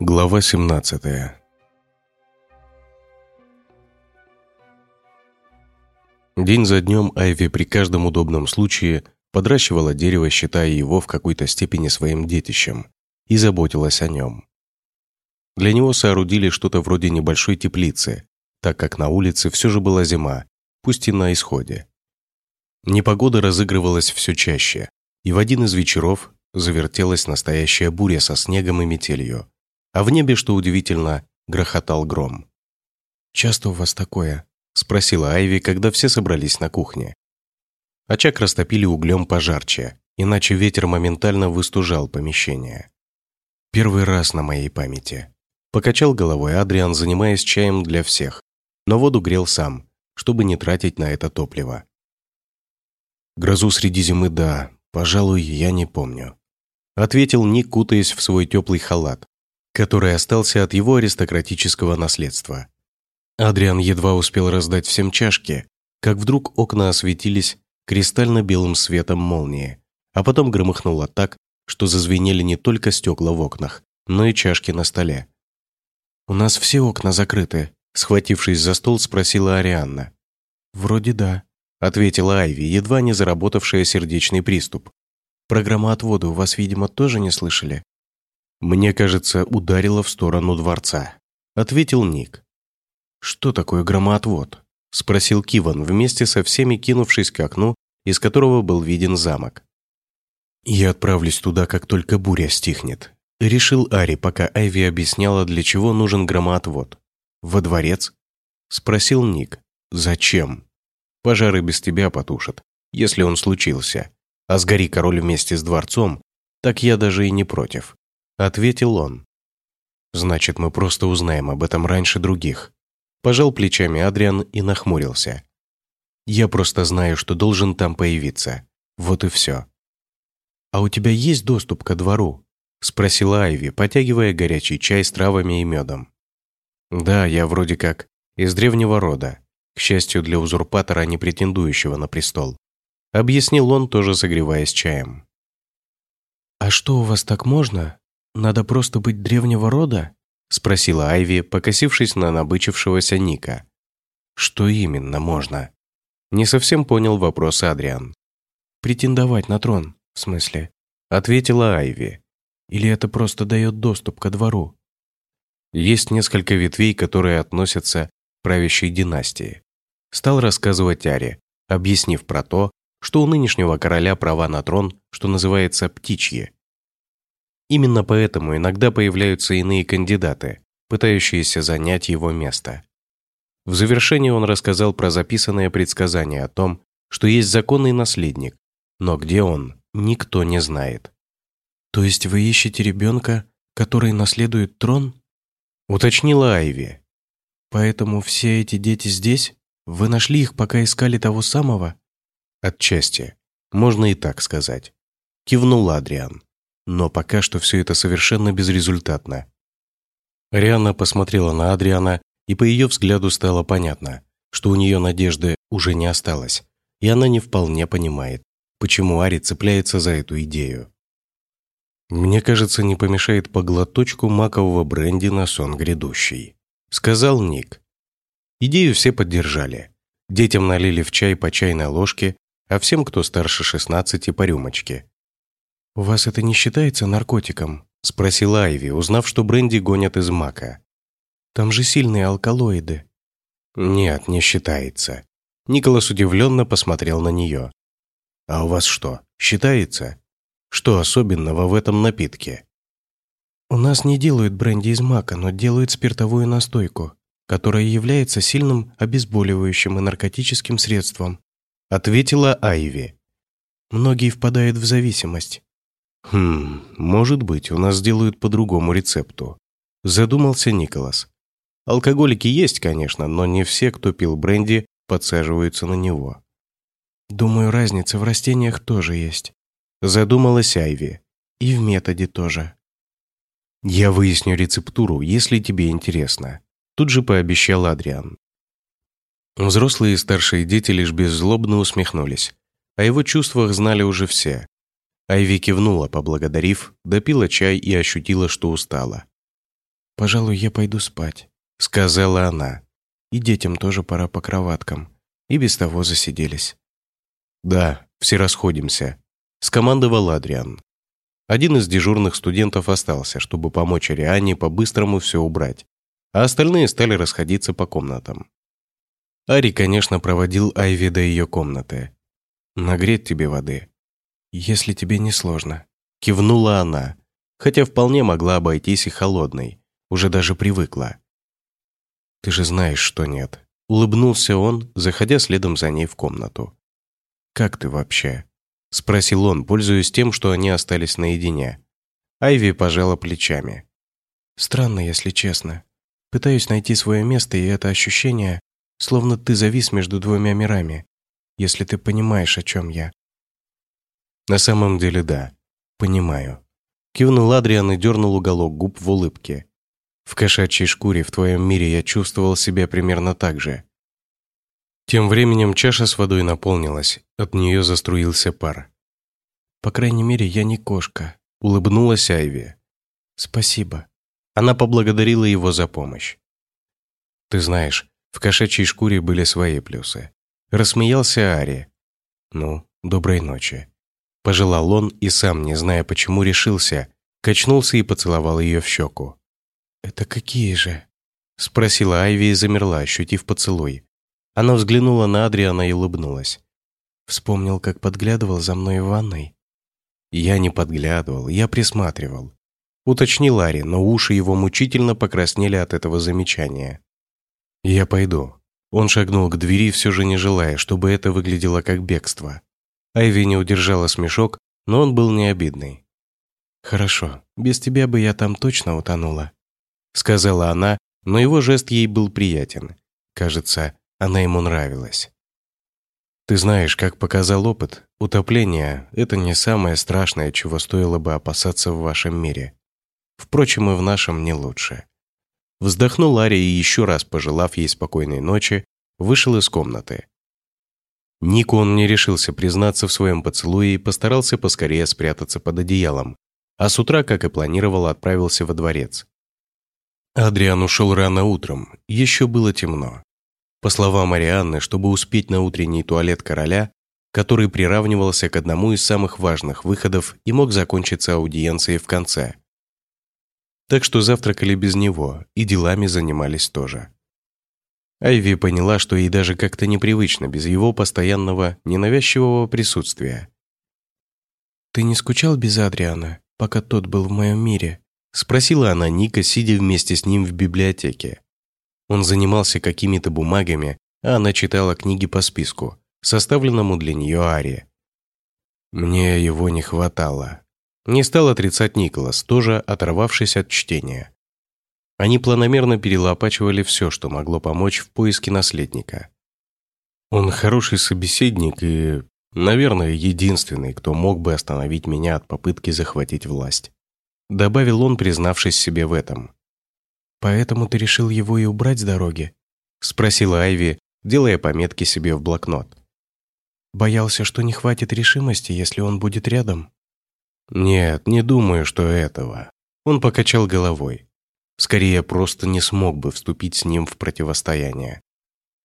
Глава 17 День за днем Айви при каждом удобном случае подращивала дерево, считая его в какой-то степени своим детищем, и заботилась о нем. Для него соорудили что-то вроде небольшой теплицы, так как на улице все же была зима, пусть и на исходе. Непогода разыгрывалась все чаще, и в один из вечеров завертелась настоящая буря со снегом и метелью, а в небе, что удивительно, грохотал гром. «Часто у вас такое?» – спросила Айви, когда все собрались на кухне. Очаг растопили углем пожарче, иначе ветер моментально выстужал помещение. Первый раз на моей памяти. Покачал головой Адриан, занимаясь чаем для всех, но воду грел сам, чтобы не тратить на это топливо. «Грозу среди зимы, да, пожалуй, я не помню», ответил Ник, кутаясь в свой теплый халат, который остался от его аристократического наследства. Адриан едва успел раздать всем чашки, как вдруг окна осветились кристально-белым светом молнии, а потом громыхнуло так, что зазвенели не только стекла в окнах, но и чашки на столе. «У нас все окна закрыты», — схватившись за стол, спросила Арианна. «Вроде да», — ответила Айви, едва не заработавшая сердечный приступ. «Программа отвода у вас, видимо, тоже не слышали?» «Мне кажется, ударило в сторону дворца», — ответил Ник. «Что такое громоотвод?» — спросил Киван, вместе со всеми кинувшись к окну, из которого был виден замок. «Я отправлюсь туда, как только буря стихнет», — решил Ари, пока Айви объясняла, для чего нужен громоотвод. «Во дворец?» — спросил Ник. «Зачем?» «Пожары без тебя потушат, если он случился. А сгори король вместе с дворцом, так я даже и не против. Ответил он. Значит, мы просто узнаем об этом раньше других. Пожал плечами Адриан и нахмурился. Я просто знаю, что должен там появиться. Вот и все. А у тебя есть доступ ко двору? Спросила Айви, потягивая горячий чай с травами и медом. Да, я вроде как из древнего рода, к счастью для узурпатора, не претендующего на престол. Объяснил он, тоже согреваясь чаем. «А что, у вас так можно?» «Надо просто быть древнего рода?» — спросила Айви, покосившись на набычившегося Ника. «Что именно можно?» Не совсем понял вопрос Адриан. «Претендовать на трон, в смысле?» — ответила Айви. «Или это просто дает доступ ко двору?» Есть несколько ветвей, которые относятся к правящей династии. Стал рассказывать Ари, объяснив про то, что у нынешнего короля права на трон, что называется, птичьи, Именно поэтому иногда появляются иные кандидаты, пытающиеся занять его место. В завершении он рассказал про записанное предсказание о том, что есть законный наследник, но где он, никто не знает. «То есть вы ищете ребенка, который наследует трон?» уточнила Айви. «Поэтому все эти дети здесь? Вы нашли их, пока искали того самого?» «Отчасти. Можно и так сказать», — кивнул Адриан. Но пока что все это совершенно безрезультатно. Рианна посмотрела на Адриана, и по ее взгляду стало понятно, что у нее надежды уже не осталось, и она не вполне понимает, почему Ари цепляется за эту идею. «Мне кажется, не помешает поглоточку макового бренди на сон грядущий», — сказал Ник. Идею все поддержали. Детям налили в чай по чайной ложке, а всем, кто старше 16, по рюмочке. «У вас это не считается наркотиком?» – спросила Айви, узнав, что бренди гонят из мака. «Там же сильные алкалоиды». «Нет, не считается». Николас удивленно посмотрел на нее. «А у вас что, считается? Что особенного в этом напитке?» «У нас не делают бренди из мака, но делают спиртовую настойку, которая является сильным обезболивающим и наркотическим средством», ответила Айви. «Многие впадают в зависимость. «Хм, может быть, у нас сделают по другому рецепту», – задумался Николас. «Алкоголики есть, конечно, но не все, кто пил бренди, подсаживаются на него». «Думаю, разница в растениях тоже есть», – задумалась Айви. «И в методе тоже». «Я выясню рецептуру, если тебе интересно», – тут же пообещал Адриан. Взрослые и старшие дети лишь беззлобно усмехнулись. О его чувствах знали уже все. Айви кивнула, поблагодарив, допила чай и ощутила, что устала. «Пожалуй, я пойду спать», — сказала она. «И детям тоже пора по кроваткам. И без того засиделись». «Да, все расходимся», — скомандовал Адриан. Один из дежурных студентов остался, чтобы помочь Ариане по-быстрому все убрать, а остальные стали расходиться по комнатам. Ари, конечно, проводил Айви до ее комнаты. «Нагреть тебе воды?» «Если тебе не сложно», — кивнула она, хотя вполне могла обойтись и холодной, уже даже привыкла. «Ты же знаешь, что нет», — улыбнулся он, заходя следом за ней в комнату. «Как ты вообще?» — спросил он, пользуясь тем, что они остались наедине. Айви пожала плечами. «Странно, если честно. Пытаюсь найти свое место, и это ощущение, Словно ты завис между двумя мирами, если ты понимаешь, о чем я. На самом деле, да. Понимаю. Кивнул Адриан и дернул уголок губ в улыбке. В кошачьей шкуре в твоем мире я чувствовал себя примерно так же. Тем временем чаша с водой наполнилась, от нее заструился пар. «По крайней мере, я не кошка», — улыбнулась Айви. «Спасибо». Она поблагодарила его за помощь. «Ты знаешь, в кошачьей шкуре были свои плюсы. Рассмеялся Ари. «Ну, доброй ночи». Пожелал он и сам, не зная почему, решился, качнулся и поцеловал ее в щеку. «Это какие же?» Спросила Айви и замерла, ощутив поцелуй. Она взглянула на Адриана и улыбнулась. Вспомнил, как подглядывал за мной в ванной. Я не подглядывал, я присматривал. Уточнил Ари, но уши его мучительно покраснели от этого замечания. «Я пойду». Он шагнул к двери, все же не желая, чтобы это выглядело как бегство. Айви не удержала смешок, но он был не обидный. «Хорошо, без тебя бы я там точно утонула», сказала она, но его жест ей был приятен. Кажется, она ему нравилась. Ты знаешь, как показал опыт, утопление – это не самое страшное, чего стоило бы опасаться в вашем мире. Впрочем, и в нашем не лучше. Вздохнул Ария и еще раз, пожелав ей спокойной ночи, вышел из комнаты. Нику он не решился признаться в своем поцелуе и постарался поскорее спрятаться под одеялом, а с утра, как и планировал, отправился во дворец. Адриан ушел рано утром, еще было темно. По словам Марианны, чтобы успеть на утренний туалет короля, который приравнивался к одному из самых важных выходов и мог закончиться аудиенцией в конце – так что завтракали без него и делами занимались тоже. Айви поняла, что ей даже как-то непривычно без его постоянного, ненавязчивого присутствия. «Ты не скучал без Адриана, пока тот был в моем мире?» Спросила она Ника, сидя вместе с ним в библиотеке. Он занимался какими-то бумагами, а она читала книги по списку, составленному для нее Ари. «Мне его не хватало», не стал отрицать Николас, тоже оторвавшись от чтения. Они планомерно перелопачивали все, что могло помочь в поиске наследника. Он хороший собеседник и, наверное, единственный, кто мог бы остановить меня от попытки захватить власть. Добавил он, признавшись себе в этом. «Поэтому ты решил его и убрать с дороги?» Спросила Айви, делая пометки себе в блокнот. «Боялся, что не хватит решимости, если он будет рядом?» «Нет, не думаю, что этого». Он покачал головой. Скорее, просто не смог бы вступить с ним в противостояние.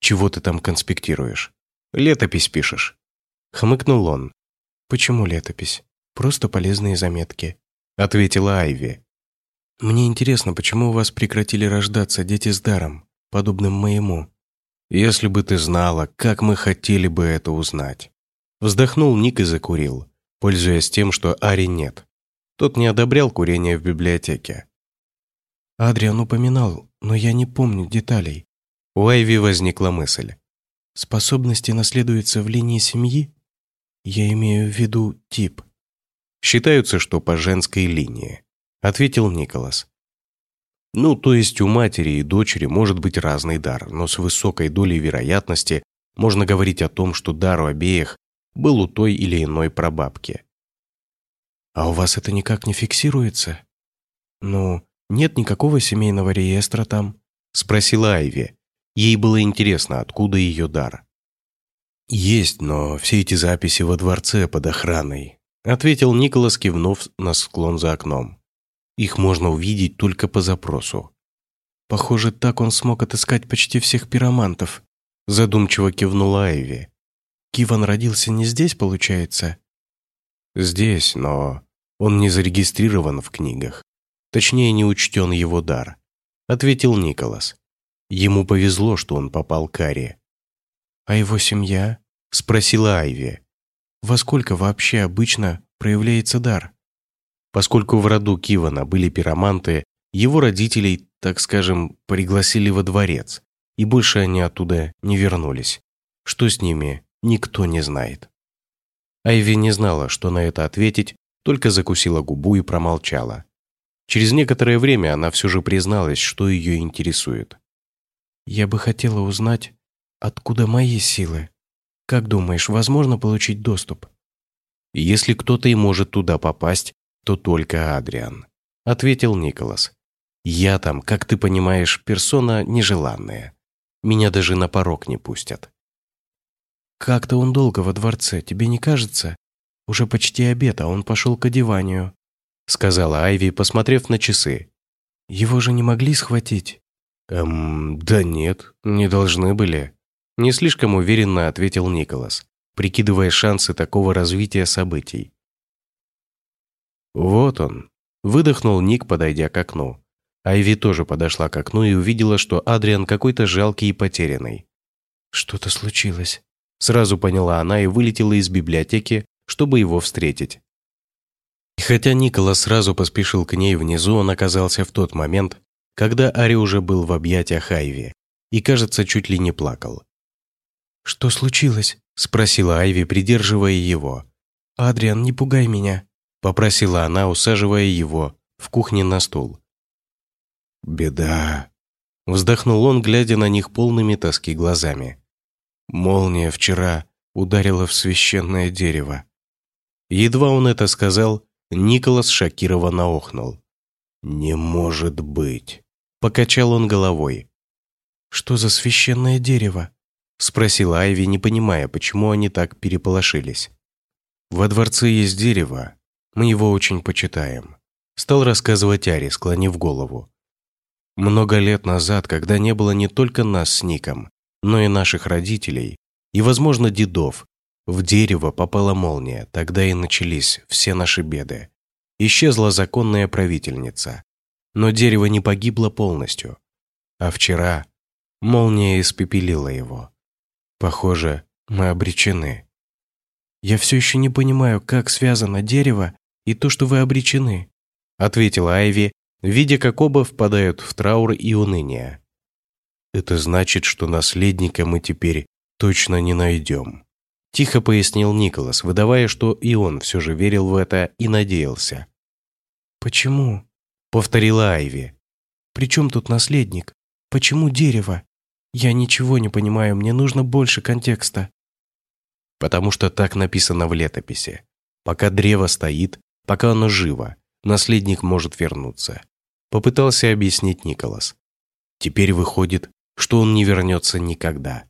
«Чего ты там конспектируешь? Летопись пишешь?» Хмыкнул он. «Почему летопись? Просто полезные заметки», — ответила Айви. «Мне интересно, почему у вас прекратили рождаться дети с даром, подобным моему?» «Если бы ты знала, как мы хотели бы это узнать». Вздохнул Ник и закурил пользуясь тем, что Ари нет. Тот не одобрял курение в библиотеке. Адриан упоминал, но я не помню деталей. У Айви возникла мысль. Способности наследуются в линии семьи? Я имею в виду тип. Считаются, что по женской линии, ответил Николас. Ну, то есть у матери и дочери может быть разный дар, но с высокой долей вероятности можно говорить о том, что дар у обеих был у той или иной прабабки. «А у вас это никак не фиксируется?» «Ну, нет никакого семейного реестра там?» — спросила Айви. Ей было интересно, откуда ее дар. «Есть, но все эти записи во дворце под охраной», ответил Николас, кивнув на склон за окном. «Их можно увидеть только по запросу». «Похоже, так он смог отыскать почти всех пиромантов», задумчиво кивнула Айви. «Киван родился не здесь, получается?» «Здесь, но он не зарегистрирован в книгах. Точнее, не учтен его дар», ответил Николас. Ему повезло, что он попал к Аре. «А его семья?» – спросила Айви. «Во сколько вообще обычно проявляется дар?» Поскольку в роду Кивана были пироманты, его родителей, так скажем, пригласили во дворец, и больше они оттуда не вернулись. Что с ними, никто не знает. Айви не знала, что на это ответить, только закусила губу и промолчала. Через некоторое время она все же призналась, что ее интересует. «Я бы хотела узнать, Откуда мои силы? Как думаешь, возможно получить доступ? Если кто-то и может туда попасть, то только Адриан, ответил Николас. Я там, как ты понимаешь, персона нежеланная. Меня даже на порог не пустят. Как-то он долго во дворце, тебе не кажется? Уже почти обед, а он пошел к одеванию, сказала Айви, посмотрев на часы. Его же не могли схватить? Эм, да нет, не должны были. Не слишком уверенно ответил Николас, прикидывая шансы такого развития событий. Вот он. Выдохнул Ник, подойдя к окну. Айви тоже подошла к окну и увидела, что Адриан какой-то жалкий и потерянный. «Что-то случилось», — сразу поняла она и вылетела из библиотеки, чтобы его встретить. И хотя Николас сразу поспешил к ней внизу, он оказался в тот момент, когда Ари уже был в объятиях Айви и, кажется, чуть ли не плакал. «Что случилось?» – спросила Айви, придерживая его. «Адриан, не пугай меня», – попросила она, усаживая его в кухне на стул. «Беда», – вздохнул он, глядя на них полными тоски глазами. «Молния вчера ударила в священное дерево». Едва он это сказал, Николас шокированно охнул. «Не может быть!» – покачал он головой. «Что за священное дерево?» Спросила Айви, не понимая, почему они так переполошились. «Во дворце есть дерево. Мы его очень почитаем», стал рассказывать Ари, склонив голову. Много лет назад, когда не было не только нас с Ником, но и наших родителей, и, возможно, дедов, в дерево попала молния, тогда и начались все наши беды. Исчезла законная правительница. Но дерево не погибло полностью. А вчера молния испепелила его. Похоже, мы обречены. Я все еще не понимаю, как связано дерево и то, что вы обречены, ответила Айви, видя, как оба впадают в траур и уныние. Это значит, что наследника мы теперь точно не найдем. Тихо пояснил Николас, выдавая, что и он все же верил в это и надеялся. «Почему?» — повторила Айви. «При чем тут наследник? Почему дерево?» Я ничего не понимаю, мне нужно больше контекста. Потому что так написано в летописи. Пока древо стоит, пока оно живо, наследник может вернуться. Попытался объяснить Николас. Теперь выходит, что он не вернется никогда.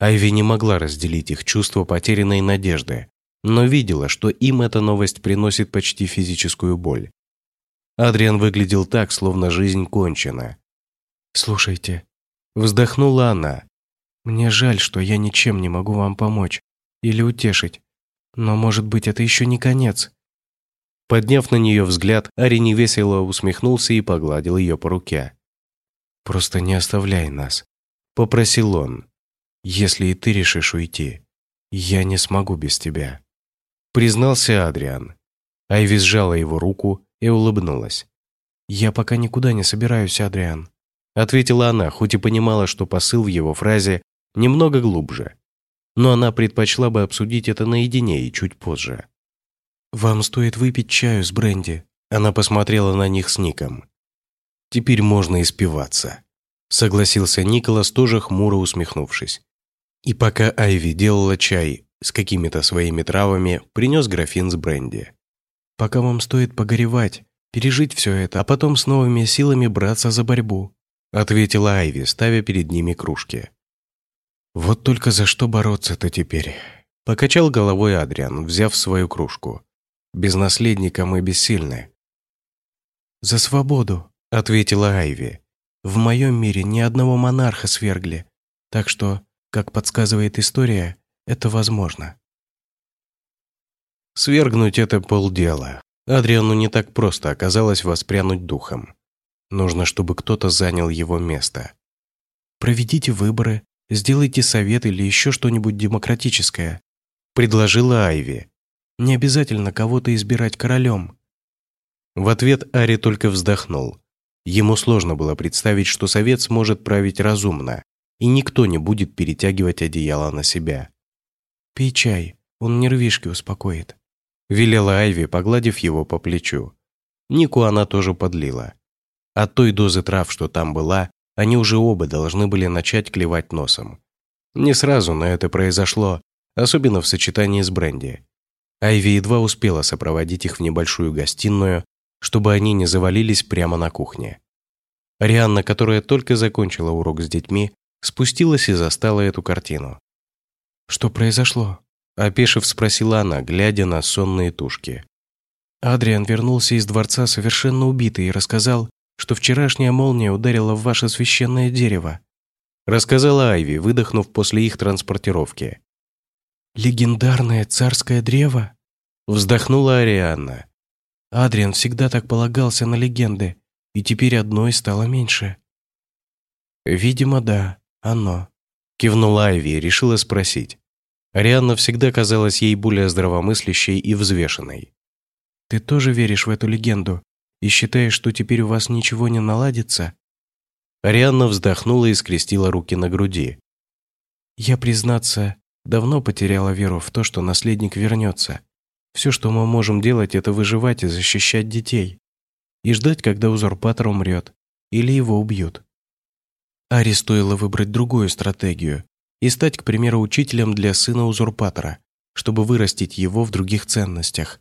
Айви не могла разделить их чувство потерянной надежды, но видела, что им эта новость приносит почти физическую боль. Адриан выглядел так, словно жизнь кончена. «Слушайте, Вздохнула она. «Мне жаль, что я ничем не могу вам помочь или утешить. Но, может быть, это еще не конец». Подняв на нее взгляд, Ари невесело усмехнулся и погладил ее по руке. «Просто не оставляй нас», — попросил он. «Если и ты решишь уйти, я не смогу без тебя», — признался Адриан. Айви сжала его руку и улыбнулась. «Я пока никуда не собираюсь, Адриан ответила она, хоть и понимала, что посыл в его фразе немного глубже. Но она предпочла бы обсудить это наедине и чуть позже. «Вам стоит выпить чаю с бренди», она посмотрела на них с Ником. «Теперь можно испиваться», — согласился Николас, тоже хмуро усмехнувшись. И пока Айви делала чай с какими-то своими травами, принес графин с бренди. «Пока вам стоит погоревать, пережить все это, а потом с новыми силами браться за борьбу», ответила Айви, ставя перед ними кружки. Вот только за что бороться-то теперь? Покачал головой Адриан, взяв свою кружку. Без наследника мы бессильны. «За свободу», — ответила Айви. «В моем мире ни одного монарха свергли, так что, как подсказывает история, это возможно». Свергнуть это полдела. Адриану не так просто оказалось воспрянуть духом. Нужно, чтобы кто-то занял его место. «Проведите выборы, сделайте совет или еще что-нибудь демократическое», предложила Айви. «Не обязательно кого-то избирать королем». В ответ Ари только вздохнул. Ему сложно было представить, что совет сможет править разумно, и никто не будет перетягивать одеяло на себя. «Пей чай, он нервишки успокоит», велела Айви, погладив его по плечу. Нику она тоже подлила. От той дозы трав, что там была, они уже оба должны были начать клевать носом. Не сразу, но это произошло, особенно в сочетании с бренди. Айви едва успела сопроводить их в небольшую гостиную, чтобы они не завалились прямо на кухне. Рианна, которая только закончила урок с детьми, спустилась и застала эту картину. «Что произошло?» Опешив, спросила она, глядя на сонные тушки. Адриан вернулся из дворца совершенно убитый и рассказал, что вчерашняя молния ударила в ваше священное дерево. Рассказала Айви, выдохнув после их транспортировки. «Легендарное царское древо?» Вздохнула Арианна. Адриан всегда так полагался на легенды, и теперь одной стало меньше. «Видимо, да, оно», — кивнула Айви и решила спросить. Арианна всегда казалась ей более здравомыслящей и взвешенной. «Ты тоже веришь в эту легенду и считаешь, что теперь у вас ничего не наладится?» Арианна вздохнула и скрестила руки на груди. «Я, признаться, давно потеряла веру в то, что наследник вернется. Все, что мы можем делать, это выживать и защищать детей. И ждать, когда узурпатор умрет. Или его убьют. Ари стоило выбрать другую стратегию и стать, к примеру, учителем для сына узурпатора, чтобы вырастить его в других ценностях.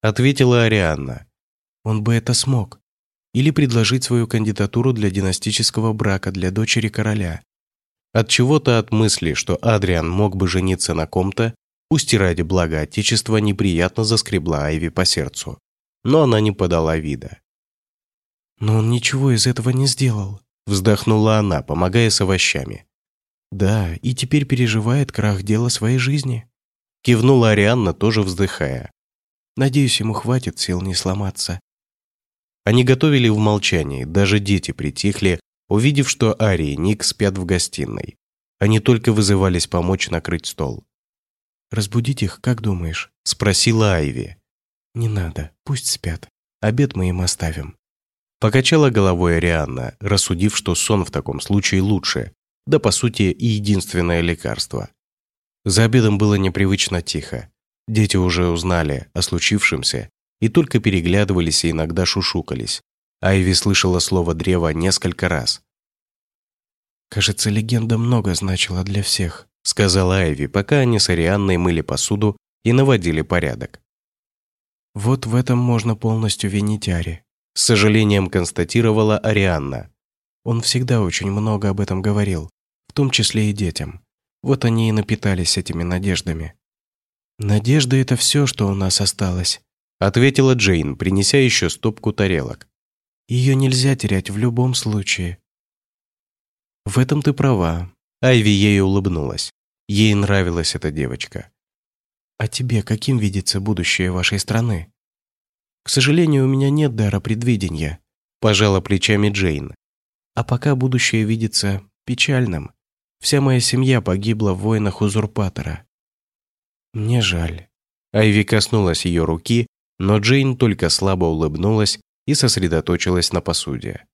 Ответила Арианна. Он бы это смог. Или предложить свою кандидатуру для династического брака для дочери короля. От чего-то от мысли, что Адриан мог бы жениться на ком-то, пусть и ради блага Отечества, неприятно заскребла Айви по сердцу. Но она не подала вида. «Но он ничего из этого не сделал», вздохнула она, помогая с овощами. Да, и теперь переживает крах дела своей жизни. Кивнула Арианна, тоже вздыхая. Надеюсь, ему хватит сил не сломаться. Они готовили в молчании, даже дети притихли, увидев, что Ари и Ник спят в гостиной. Они только вызывались помочь накрыть стол. «Разбудить их, как думаешь?» – спросила Айви. «Не надо, пусть спят. Обед мы им оставим». Покачала головой Арианна, рассудив, что сон в таком случае лучше, да по сути и единственное лекарство. За обедом было непривычно тихо. Дети уже узнали о случившемся и только переглядывались и иногда шушукались. Айви слышала слово «древо» несколько раз. «Кажется, легенда много значила для всех», сказала Айви, пока они с Арианной мыли посуду и наводили порядок. «Вот в этом можно полностью винить Ари», с сожалением констатировала Арианна. «Он всегда очень много об этом говорил в том числе и детям. Вот они и напитались этими надеждами. «Надежда — это все, что у нас осталось», — ответила Джейн, принеся еще стопку тарелок. «Ее нельзя терять в любом случае». «В этом ты права», — Айви ей улыбнулась. Ей нравилась эта девочка. «А тебе каким видится будущее вашей страны?» «К сожалению, у меня нет дара предвидения», — пожала плечами Джейн. «А пока будущее видится печальным. Вся моя семья погибла в войнах узурпатора. Мне жаль». Айви коснулась ее руки, но Джейн только слабо улыбнулась и сосредоточилась на посуде.